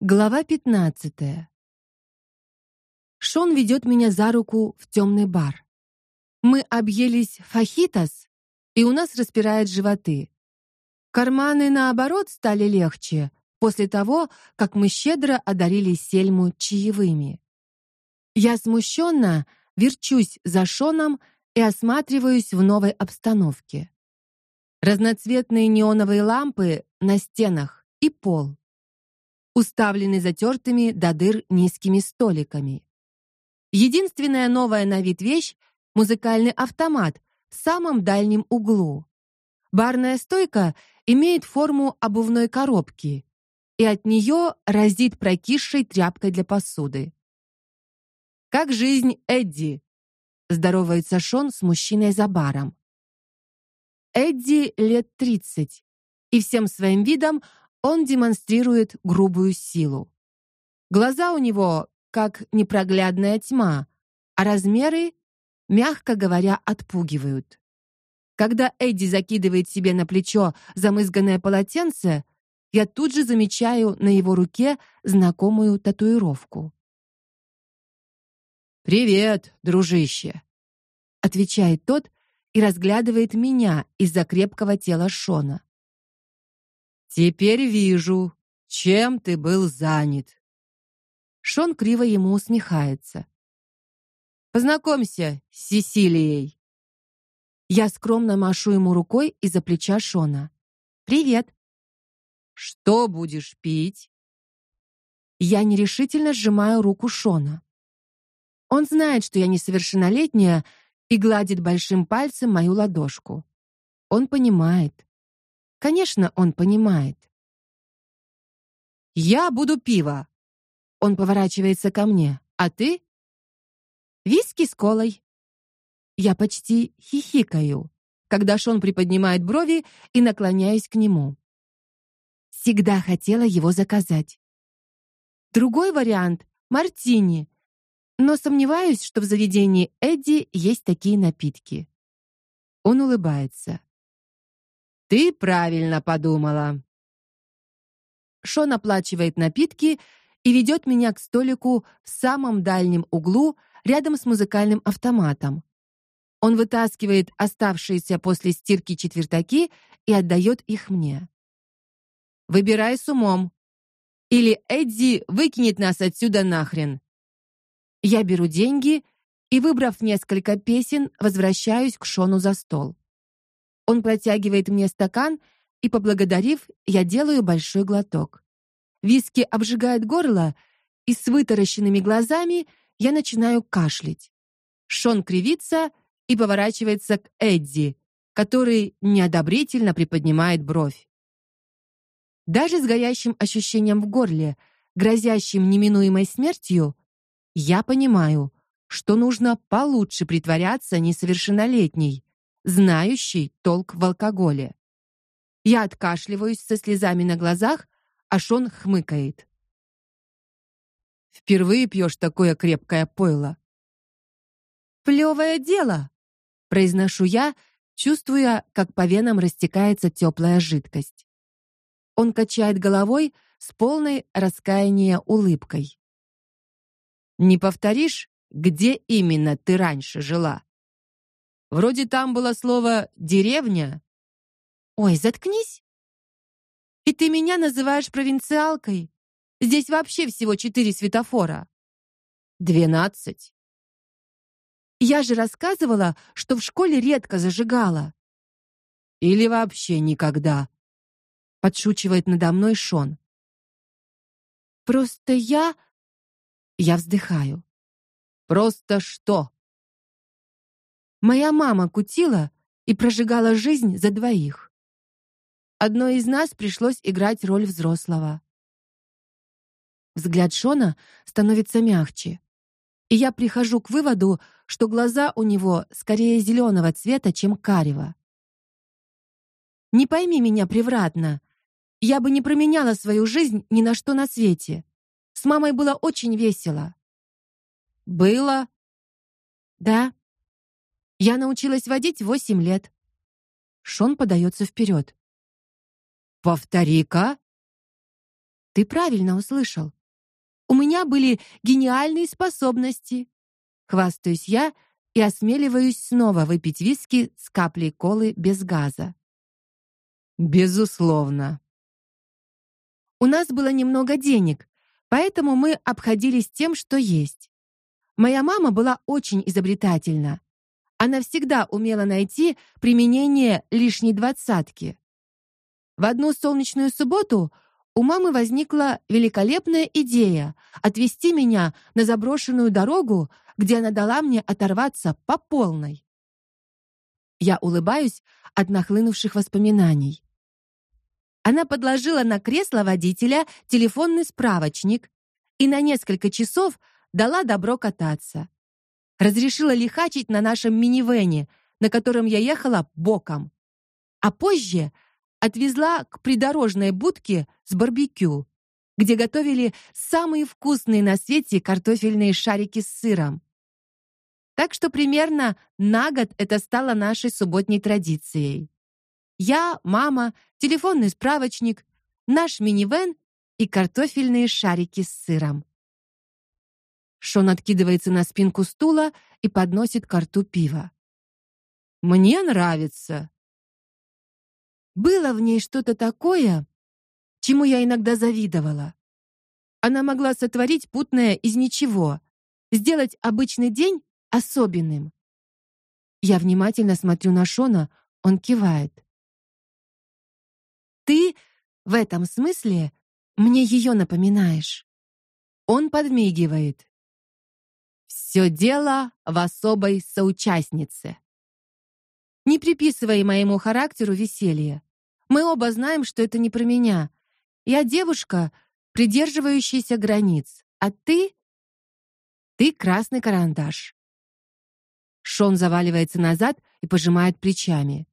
Глава 15. Шон ведет меня за руку в темный бар. Мы объелись фахитос, и у нас распирает животы. Карманы наоборот стали легче после того, как мы щедро одарили Сельму чаевыми. Я смущенно верчусь за Шоном и осматриваюсь в новой обстановке. Разноцветные неоновые лампы на стенах и пол уставленный затертыми до дыр низкими столиками. Единственная новая на вид вещь музыкальный автомат в самом дальнем углу. Барная стойка имеет форму обувной коробки, и от нее разит прокисшей тряпкой для посуды. Как жизнь, Эдди? здоровается Шон с мужчиной за баром. Эдди лет тридцать, и всем своим видом он демонстрирует грубую силу. Глаза у него как непроглядная тьма, а размеры, мягко говоря, отпугивают. Когда Эдди закидывает себе на плечо замызганное полотенце, я тут же замечаю на его руке знакомую татуировку. Привет, дружище, отвечает тот и разглядывает меня из-за крепкого тела Шона. Теперь вижу, чем ты был занят. Шон криво ему усмехается. Познакомься с Сесилией. Я скромно машу ему рукой из-за плеча Шона. Привет. Что будешь пить? Я нерешительно сжимаю руку Шона. Он знает, что я несовершеннолетняя, и гладит большим пальцем мою ладошку. Он понимает. Конечно, он понимает. Я буду пиво. Он поворачивается ко мне. А ты? Виски с колой. Я почти хихикаю, когда Шон приподнимает брови и наклоняюсь к нему. Всегда хотела его заказать. Другой вариант мартини. Но сомневаюсь, что в заведении Эдди есть такие напитки. Он улыбается. Ты правильно подумала. Шон оплачивает напитки и ведет меня к столику в самом дальнем углу, рядом с музыкальным автоматом. Он вытаскивает оставшиеся после стирки четвертаки и отдает их мне. Выбирай с умом, или Эдди выкинет нас отсюда нахрен. Я беру деньги и, выбрав несколько песен, возвращаюсь к Шону за стол. Он протягивает мне стакан, и поблагодарив, я делаю большой глоток. Виски обжигает горло, и с вытаращенными глазами я начинаю кашлять. Шон кривится и поворачивается к Эдди, который неодобрительно приподнимает бровь. Даже с горящим ощущением в горле, грозящим неминуемой смертью, я понимаю, что нужно получше притворяться несовершеннолетней, знающий толк в алкоголе. Я откашливаюсь со слезами на глазах, а Шон хмыкает. Впервые пьешь такое крепкое пойло. Плевое дело, произношу я, чувствуя, как по венам растекается теплая жидкость. Он качает головой с полной раскаяния улыбкой. Не повторишь, где именно ты раньше жила? Вроде там было слово деревня. Ой, заткнись. И ты меня называешь провинциалкой? Здесь вообще всего четыре светофора. Двенадцать. Я же рассказывала, что в школе редко зажигала. Или вообще никогда. Подшучивает надо мной Шон. Просто я я вздыхаю. Просто что? Моя мама кутила и прожигала жизнь за двоих. Одной из нас пришлось играть роль взрослого. Взгляд Шона становится мягче, и я прихожу к выводу, что глаза у него скорее зеленого цвета, чем карего. Не пойми меня превратно. Я бы не променяла свою жизнь ни на что на свете. С мамой было очень весело. Было? Да. Я научилась водить восемь лет. Шон подается вперед. Повтори-ка. Ты правильно услышал. У меня были гениальные способности. Хвастаюсь я и осмеливаюсь снова выпить виски с каплей колы без газа. Безусловно. У нас было немного денег, поэтому мы обходились тем, что есть. Моя мама была очень изобретательна. Она всегда умела найти применение лишней двадцатки. В одну солнечную субботу у мамы возникла великолепная идея отвезти меня на заброшенную дорогу, где она дала мне оторваться по полной. Я улыбаюсь от нахлынувших воспоминаний. Она подложила на кресло водителя телефонный справочник и на несколько часов дала добро кататься. Разрешила лихачить на нашем минивэне, на котором я ехала боком. А позже отвезла к придорожной будке с барбекю, где готовили самые вкусные на свете картофельные шарики с сыром. Так что примерно на год это стало нашей субботней традицией. Я, мама, телефонный справочник, наш минивэн и картофельные шарики с сыром. Шон откидывается на спинку стула и подносит к рту пиво. Мне нравится. Было в ней что-то такое, чему я иногда завидовала. Она могла сотворить путное из ничего, сделать обычный день особенным. Я внимательно смотрю на Шона, он кивает. Ты в этом смысле мне ее напоминаешь. Он подмигивает. Все дело в особой соучастнице. Не приписывай моему характеру веселье. Мы оба знаем, что это не про меня. Я девушка, придерживающаяся границ, а ты ты красный карандаш. Шон заваливается назад и пожимает плечами.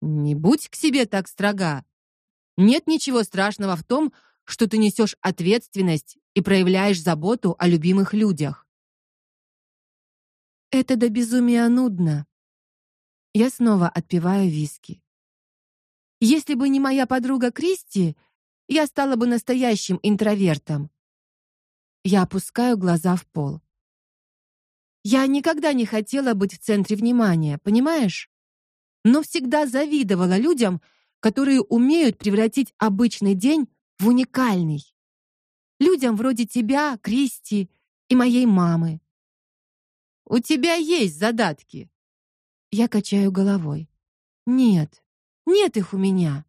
Не будь к себе так строга. Нет ничего страшного в том, что ты несешь ответственность и проявляешь заботу о любимых людях. Это до безумия нудно. Я снова отпиваю виски. Если бы не моя подруга Кристи, я стала бы настоящим интровертом. Я опускаю глаза в пол. Я никогда не хотела быть в центре внимания, понимаешь? Но всегда завидовала людям, которые умеют превратить обычный день в уникальный. Людям вроде тебя, Кристи и моей мамы. У тебя есть задатки. Я качаю головой. Нет. Нет их у меня.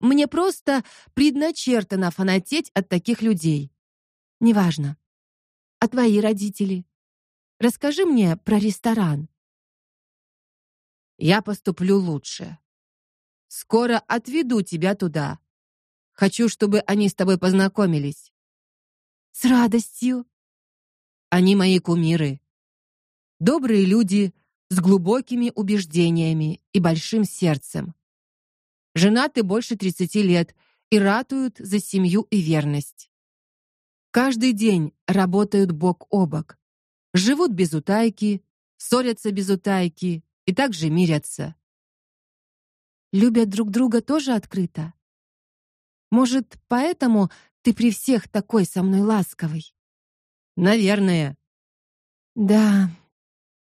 Мне просто предначертано фанатеть от таких людей. Неважно. А твои родители? Расскажи мне про ресторан. Я поступлю лучше. Скоро отведу тебя туда. Хочу, чтобы они с тобой познакомились. С радостью. Они мои кумиры. Добрые люди с глубокими убеждениями и большим сердцем. Женаты больше 30 лет и ратуют за семью и верность. Каждый день работают бок о бок. Живут без утайки, ссорятся без утайки и также мирятся. Любят друг друга тоже открыто. Может, поэтому ты при всех такой со мной ласковый? Наверное. Да.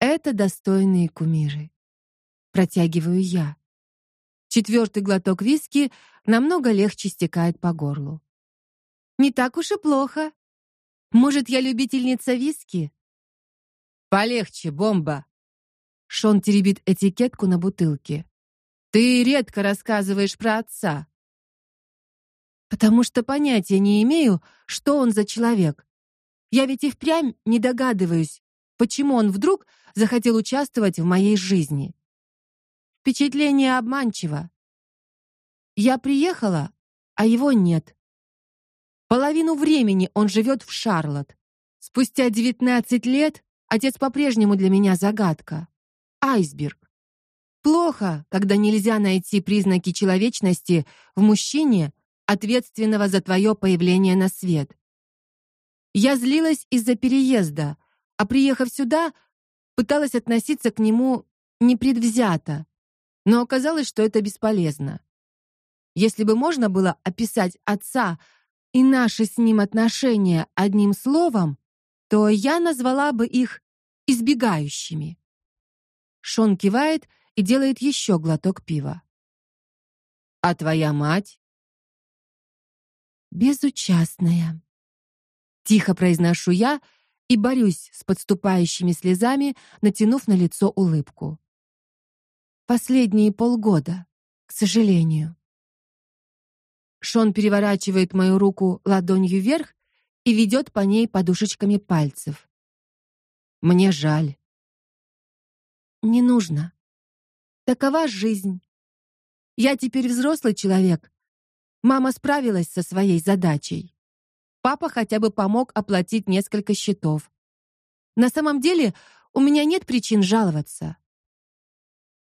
Это достойные кумиры. Протягиваю я. Четвертый глоток виски намного легче стекает по горлу. Не так уж и плохо. Может, я любительница виски? Полегче, бомба. Шон теребит этикетку на бутылке. Ты редко рассказываешь про отца. Потому что понятия не имею, что он за человек. Я ведь и впрямь не догадываюсь, почему он вдруг захотел участвовать в моей жизни. Впечатление обманчиво. Я приехала, а его нет. Половину времени он живет в Шарлотт. Спустя 19 лет отец по-прежнему для меня загадка. Айсберг. Плохо, когда нельзя найти признаки человечности в мужчине, ответственного за твое появление на свет. Я злилась из-за переезда, а приехав сюда, пыталась относиться к нему непредвзято, но оказалось, что это бесполезно. Если бы можно было описать отца и наши с ним отношения одним словом, то я назвала бы их избегающими. Шон кивает и делает еще глоток пива. А твоя мать? Безучастная. Тихо произношу я и борюсь с подступающими слезами, натянув на лицо улыбку. Последние полгода, к сожалению. Шон переворачивает мою руку ладонью вверх и ведет по ней подушечками пальцев. Мне жаль. Не нужно. Такова жизнь. Я теперь взрослый человек. Мама справилась со своей задачей. Папа хотя бы помог оплатить несколько счетов. На самом деле, у меня нет причин жаловаться.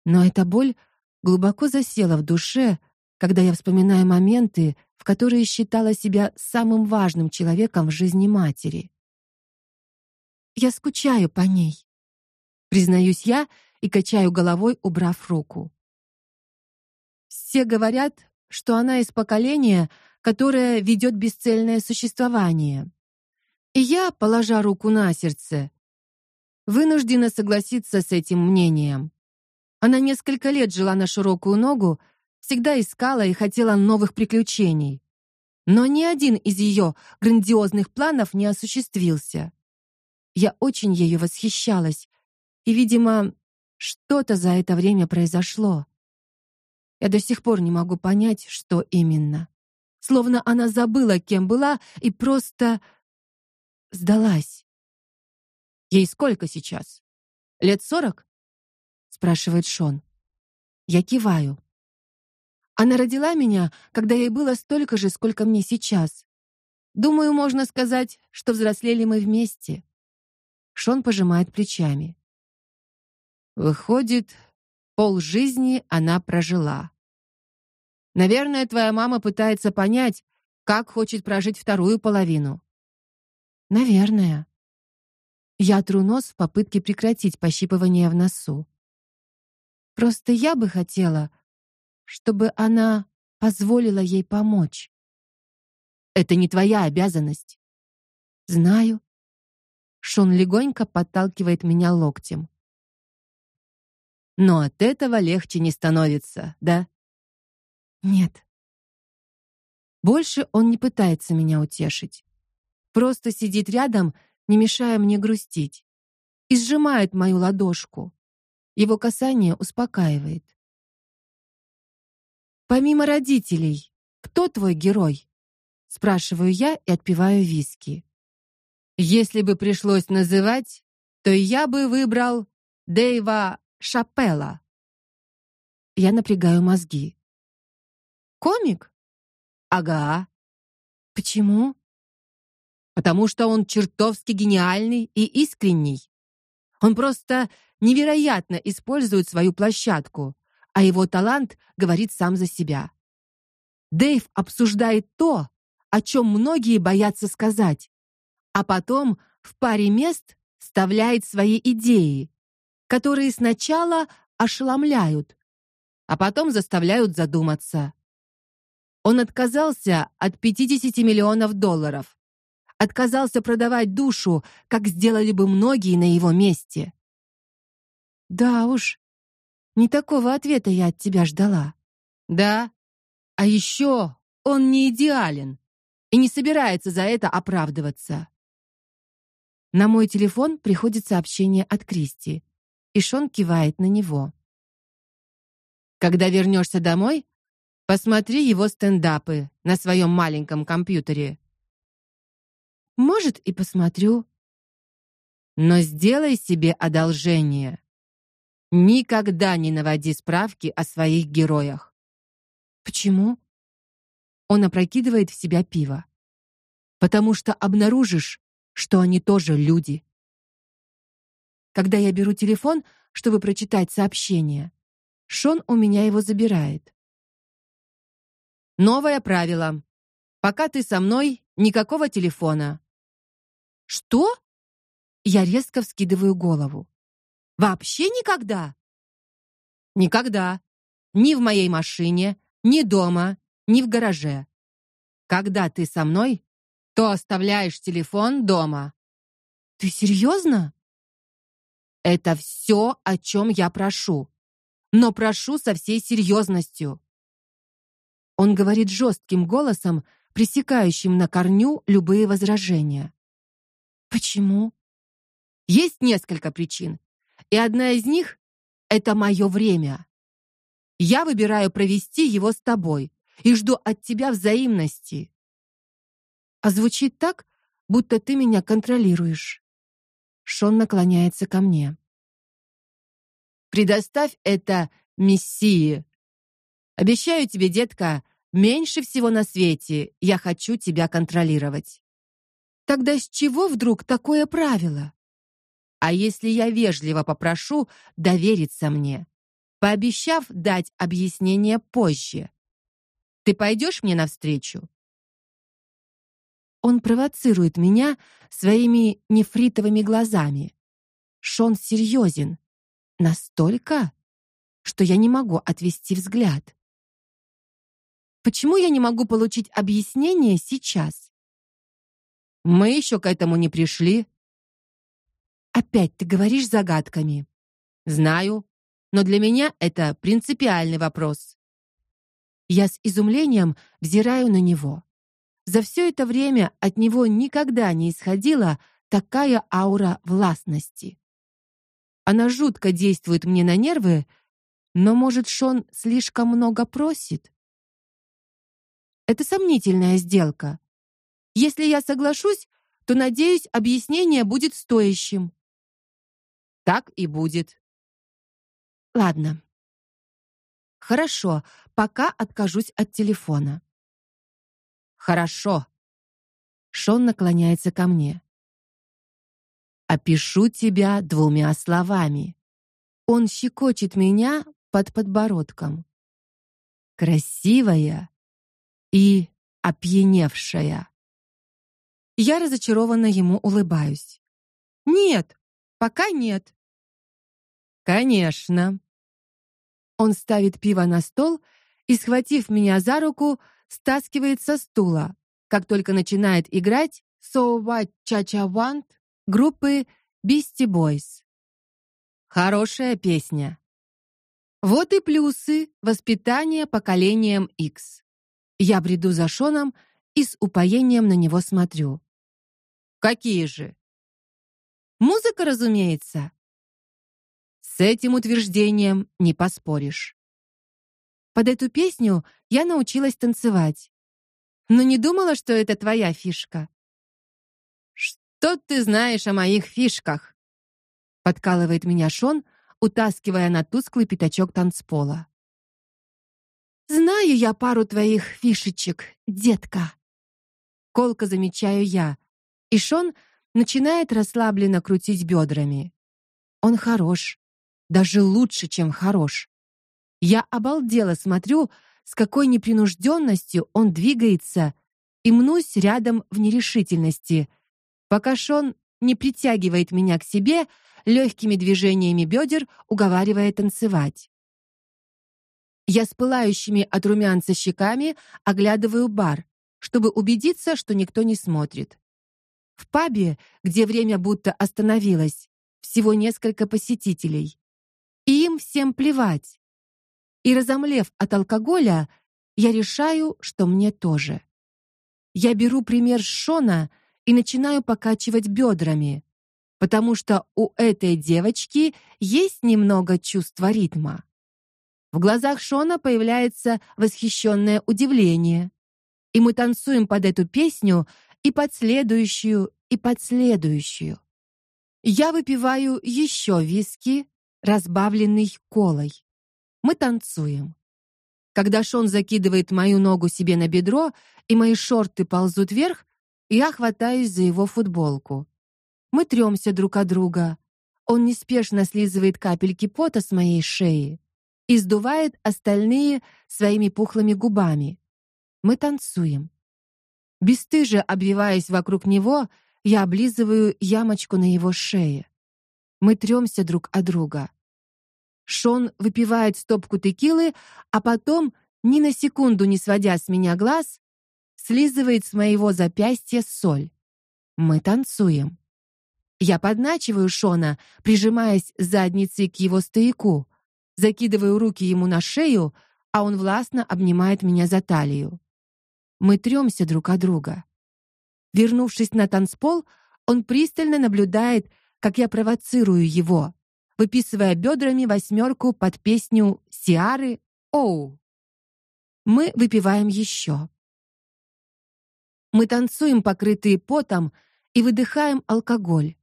Но эта боль глубоко засела в душе, когда я вспоминаю моменты, в которые считала себя самым важным человеком в жизни матери. Я скучаю по ней. Признаюсь я и качаю головой, убрав руку. Все говорят, что она из поколения, которое ведет бесцельное существование. И я, положа руку на сердце, вынуждена согласиться с этим мнением. Она несколько лет жила на широкую ногу, всегда искала и хотела новых приключений. Но ни один из ее грандиозных планов не осуществился. Я очень ею восхищалась, и, видимо, что-то за это время произошло. Я до сих пор не могу понять, что именно. Словно она забыла, кем была, и просто сдалась. Ей сколько сейчас? Лет сорок? спрашивает Шон. Я киваю. Она родила меня, когда ей было столько же, сколько мне сейчас. Думаю, можно сказать, что взрослели мы вместе. Шон пожимает плечами. Выходит, пол жизни она прожила. Наверное, твоя мама пытается понять, как хочет прожить вторую половину. Наверное. Я тру нос в попытке прекратить пощипывание в носу. Просто я бы хотела, чтобы она позволила ей помочь. Это не твоя обязанность. Знаю. Шон легонько подталкивает меня локтем. Но от этого легче не становится, да? Нет. Больше он не пытается меня утешить. Просто сидит рядом, не мешая мне грустить, и сжимает мою ладошку. Его касание успокаивает. Помимо родителей, кто твой герой? спрашиваю я и отпиваю виски. Если бы пришлось называть, то я бы выбрал Дэйва Шапелла. Я напрягаю мозги. Комик? Ага. Почему? Потому что он чертовски гениальный и искренний. Он просто невероятно использует свою площадку, а его талант говорит сам за себя. Дэйв обсуждает то, о чем многие боятся сказать, а потом в паре мест вставляет свои идеи, которые сначала ошеломляют, а потом заставляют задуматься. Он отказался от 50 миллионов долларов. Отказался продавать душу, как сделали бы многие на его месте. Да уж. Не такого ответа я от тебя ждала. Да. А еще он не идеален и не собирается за это оправдываться. На мой телефон приходит сообщение от Кристи, и Шон кивает на него. Когда вернешься домой, посмотри его стендапы на своем маленьком компьютере. Может, и посмотрю. Но сделай себе одолжение. Никогда не наводи справки о своих героях. Почему? Он опрокидывает в себя пиво. Потому что обнаружишь, что они тоже люди. Когда я беру телефон, чтобы прочитать сообщение, Шон у меня его забирает. Новое правило. Пока ты со мной, никакого телефона. Что? Я резко вскидываю голову. Вообще никогда? Никогда. Ни в моей машине, ни дома, ни в гараже. Когда ты со мной, то оставляешь телефон дома. Ты серьезно? Это все, о чем я прошу. Но прошу со всей серьезностью. Он говорит жестким голосом, пресекающим на корню любые возражения. Почему? Есть несколько причин. И одна из них это мое время. Я выбираю провести его с тобой и жду от тебя взаимности. А звучит так, будто ты меня контролируешь. Шон наклоняется ко мне. Предоставь это Мессии. Обещаю тебе, детка, меньше всего на свете я хочу тебя контролировать. Тогда с чего вдруг такое правило? А если я вежливо попрошу довериться мне, пообещав дать объяснение позже? Ты пойдешь мне навстречу? Он провоцирует меня своими нефритовыми глазами. Шон серьезен. Настолько, что я не могу отвести взгляд. Почему я не могу получить объяснение сейчас? Мы еще к этому не пришли. Опять ты говоришь загадками. Знаю, но для меня это принципиальный вопрос. Я с изумлением взираю на него. За все это время от него никогда не исходила такая аура властности. Она жутко действует мне на нервы, но, может, Шон слишком много просит? Это сомнительная сделка. Если я соглашусь, то надеюсь, объяснение будет стоящим. Так и будет. Ладно. Хорошо, пока откажусь от телефона. Хорошо. Шон наклоняется ко мне. Опишу тебя двумя словами. Он щекочет меня под подбородком. Красивая и опьяневшая. Я разочарованно ему улыбаюсь. Нет, пока нет. Конечно. Он ставит пиво на стол и, схватив меня за руку, стаскивает со стула, как только начинает играть So What Cha Cha Want группы Beastie Boys. Хорошая песня. Вот и плюсы воспитания поколением X. Я бреду за Шоном и с упоением на него смотрю. Какие же? Музыка, разумеется. С этим утверждением не поспоришь. Под эту песню я научилась танцевать. Но не думала, что это твоя фишка. Что ты знаешь о моих фишках? Подкалывает меня Шон, утаскивая на тусклый пятачок танцпола. Знаю я пару твоих фишечек, детка. Колко замечаю я, и Шон начинает расслабленно крутить бедрами. Он хорош, даже лучше, чем хорош. Я обалдела смотрю, с какой непринужденностью он двигается, и мнусь рядом в нерешительности, пока Шон не притягивает меня к себе, легкими движениями бедер уговаривая танцевать. Я с пылающими от румянца щеками оглядываю бар, чтобы убедиться, что никто не смотрит. В пабе, где время будто остановилось, всего несколько посетителей. И им всем плевать. И разомлев от алкоголя, я решаю, что мне тоже. Я беру пример Шона и начинаю покачивать бедрами, потому что у этой девочки есть немного чувства ритма. В глазах Шона появляется восхищенное удивление, и мы танцуем под эту песню и под следующую, и под следующую. Я выпиваю еще виски, разбавленный колой. Мы танцуем. Когда Шон закидывает мою ногу себе на бедро, и мои шорты ползут вверх, я хватаюсь за его футболку. Мы трёмся друг от друга. Он неспешно слизывает капельки пота с моей шеи и сдувает остальные своими пухлыми губами. Мы танцуем. Бесстыже обвиваясь вокруг него, я облизываю ямочку на его шее. Мы трёмся друг от друга. Шон выпивает стопку текилы, а потом ни на секунду не сводя с меня глаз, слизывает с моего запястья соль. Мы танцуем. Я подначиваю Шона, прижимаясь задницей к его стояку, закидываю руки ему на шею, а он властно обнимает меня за талию. Мы трёмся друг от друга. Вернувшись на танцпол, он пристально наблюдает, как я провоцирую его, выписывая бедрами восьмерку под песню Сиары Оу. Мы выпиваем еще. Мы танцуем, покрытые потом, и выдыхаем алкоголь.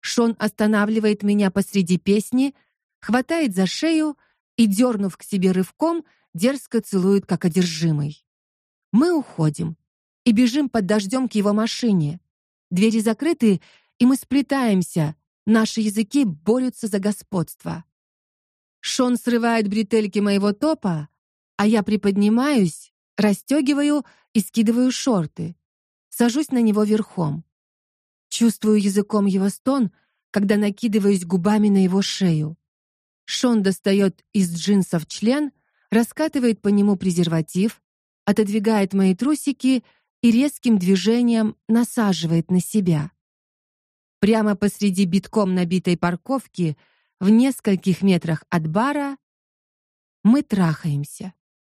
Шон останавливает меня посреди песни, хватает за шею и дернув к себе рывком, дерзко целует как одержимый. Мы уходим и бежим под дождем к его машине. Двери закрыты, и мы сплетаемся. Наши языки борются за господство. Шон срывает бретельки моего топа, а я приподнимаюсь, расстегиваю и скидываю шорты. Сажусь на него верхом. Чувствую языком его стон, когда накидываюсь губами на его шею. Шон достает из джинсов член, раскатывает по нему презерватив, отодвигает мои трусики и резким движением насаживает на себя. Прямо посреди битком набитой парковки, в нескольких метрах от бара, мы трахаемся.